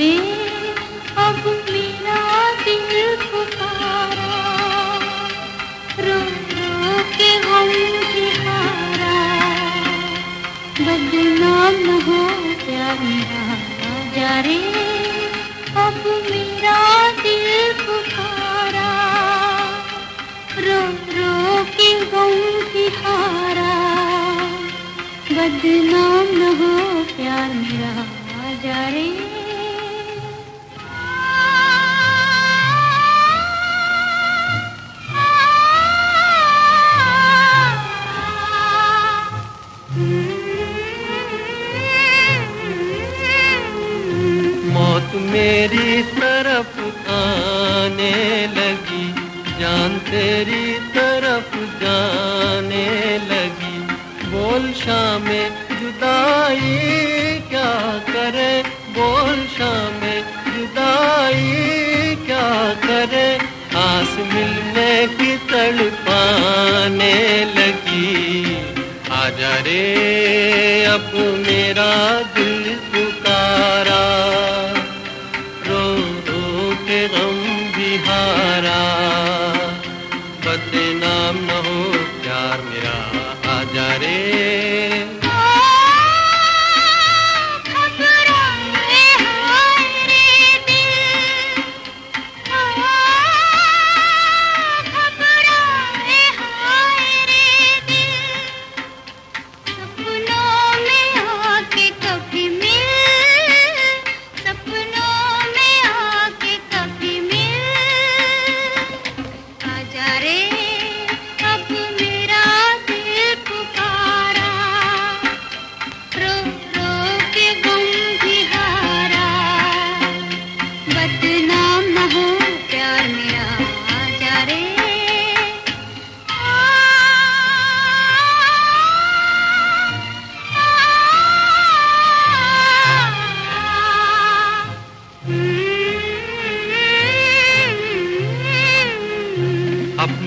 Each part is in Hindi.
अब मेरा दिल पुकारा। के हम बदनाम हो प्यार। मेरा रे, अब मेरा दिल पुकारा। रो हारा बदनाम हो प्यार। मेरा जा रही मेरी तरफ़ आने लगी, जान तेरी तरफ़ जाने लगी। बोल शाम, जुदाई क्या करे? बोल शाम, जुदाई क्या करे? आस मिलने की तड़पाने लगी। आजा रे, अब मेरा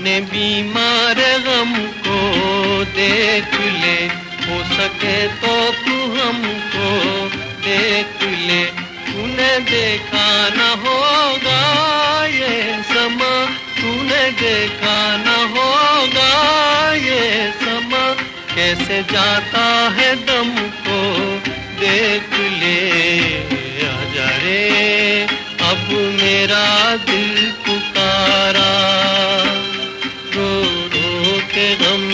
अपने बीमार गम को देख ले, हो सके तो तू हमको देख ले? तूने देखा न होगा ये समा, तूने देखा न होगा ये समा। कैसे जाता है दम को देख ले, आ जा रे, अब मेरा दिल गम